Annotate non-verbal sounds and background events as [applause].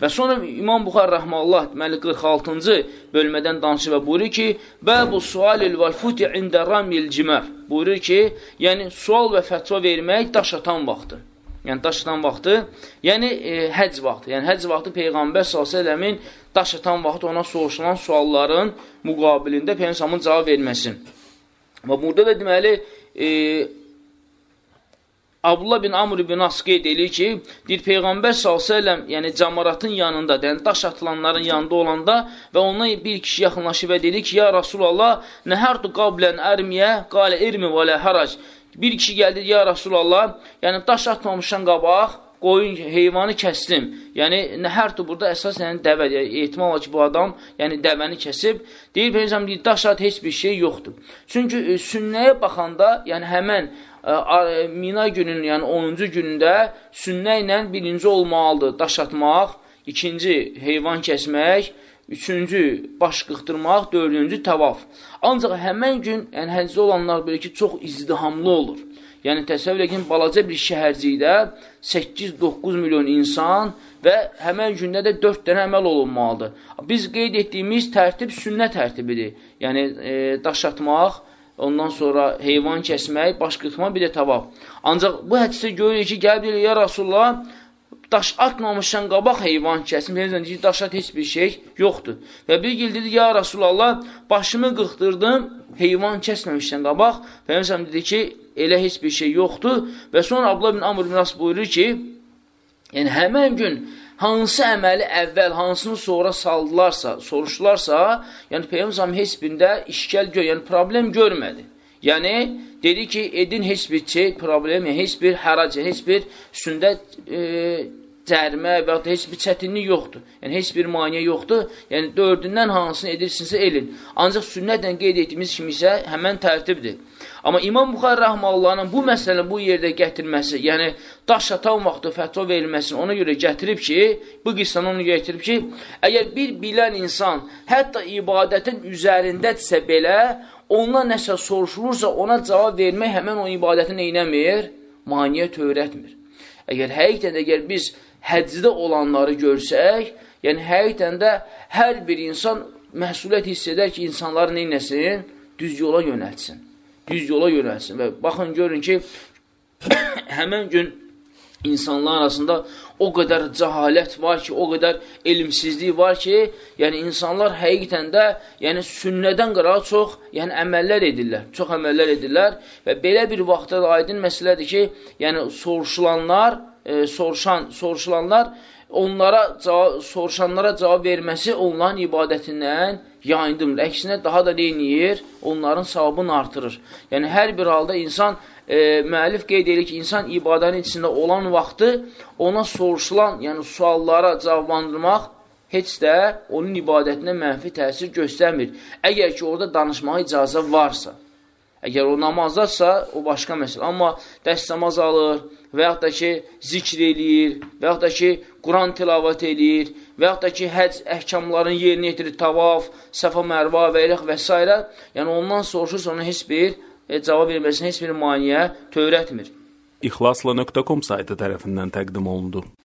Və sonra İmam Buxar Rəhmallah deməli 46-cı bölmədən danışır və buyurur ki, Bəbu sualil vəl futi ində ramil cimər. Buyurur ki, yəni sual və fətva vermək daş atan vaxtı. Yəni daş atan vaxtı, yəni e, həcc vaxtı. Yəni həcc vaxtı Peyğəmbər s.ə.v-in daş atan vaxtı ona soruşulan sualların müqabilində Peyğəmbərin cavab verməsin. Və burada da deməli, e, Abdullah bin Amr bin As qeyd edir ki, deyir Peyğəmbər s.ə.v yəni camaratın yanında, yəni daş atılanların yanında olanda və ona bir kişi yaxınlaşıb və dedi ki, ya Rasulallah, nəhərdu qablən ərmiyə, qalə irmi və lə harac. Bir kişi gəldi, ya Rasulallah, yəni daş atmamışdan qabaq, qoyun, heyvanı kəsdim. Yəni, nəhərdir burada əsas yəni, dəvə, ehtimal ki, bu adam yəni, dəvəni kəsib. Deyir, Peyyəmsəm, deyir, daş at heç bir şey yoxdur. Çünki e, sünnəyə baxanda, yəni həmən Mina günün, yəni 10-cu günündə sünnə ilə birinci olmalıdır daş atmaq, ikinci heyvan kəsmək, üçüncü baş qıxdırmaq, dördüncü tavaf. Ancaq həmən gün, yəni həccə olanlar belə ki, çox izdihamlı olur. Yəni təsəvvür edin, balaca bir şəhərcikdə 8-9 milyon insan və həmən gündə də 4 dənə əməl olunmalıdır. Biz qeyd etdiyimiz tərtib sünnə tərtibidir. Yəni e, daş atmaq, ondan sonra heyvan kəsmək, baş qırxmaq, bir də tavaf. Ancaq bu hədisdə görürük ki, gəlib deyir, ya Rasulullah, daş atmamışsan qabaq heyvan kəsim, deyir ki, daş at heç bir şey yoxdur. Və bir gil dedi, ya Rasulallah, başımı qıxdırdım, heyvan kəsməmişsən qabaq, Peyğəmbər dedi ki, elə heç bir şey yoxdur. Və sonra Abdullah bin Amr bin As buyurur ki, yəni həmən gün hansı əməli əvvəl, hansını sonra saldılarsa, soruşdularsa, yəni Peyğəmbər heç birində işgəl gör, yəni problem görmədi. Yəni dedi ki, edin heç bir şey, problem, yəni, heç bir həracə, heç bir üstündə e, cərimə və ya heç bir çətinlik yoxdur. Yəni, heç bir maniyə yoxdur. Yəni, dördündən hansını edirsinizsə elin. Ancaq sünnətlə qeyd etdiyimiz kimi isə həmən tərtibdir. Amma İmam Buxar Rəhməllahın bu məsələni bu yerdə gətirməsi, yəni daş atan vaxtı fətva verilməsini ona görə gətirib ki, bu qissanı onu gətirib ki, əgər bir bilən insan hətta ibadətin üzərindədirsə belə, ondan nəsə soruşulursa, ona cavab vermək həmən o ibadəti neynəmir? Maniyə törətmir. Əgər həqiqətən, əgər biz həcdə olanları görsək, yəni həqiqətən də hər bir insan məsuliyyət hiss edər ki, insanları neynəsin? Düz yola yönəltsin düz yola yönəlsin. Və baxın, görün ki, [coughs] həmən gün insanlar arasında o qədər cəhalət var ki, o qədər elmsizlik var ki, yəni insanlar həqiqətən də yəni sünnədən qırağa çox yəni əməllər edirlər, çox əməllər edirlər və belə bir vaxtda da aydın məsələdir ki, yəni soruşulanlar, e, soruşan, soruşulanlar onlara cavab, soruşanlara cavab verməsi onların ibadətindən yayındırmır. Əksinə daha da neyiniyir? Onların savabını artırır. Yəni, hər bir halda insan, e, müəllif qeyd edir ki, insan ibadənin içində olan vaxtı ona soruşulan, yəni suallara cavablandırmaq heç də onun ibadətinə mənfi təsir göstərmir. Əgər ki, orada danışmağa icazə varsa. Əgər o namazdadsa, o başqa məsələ. Amma dəst namaz alır və yaxud da ki, zikr eləyir və yaxud da ki, Quran tilavət eləyir və yaxud da ki, həc əhkamlarını yerinə yetirir, tavaf, səfa mərva və ilə və s. Yəni, ondan soruşursa, ona heç bir e, cavab verməsinə heç bir maniyə törətmir. İxlasla.com saytı tərəfindən təqdim olundu.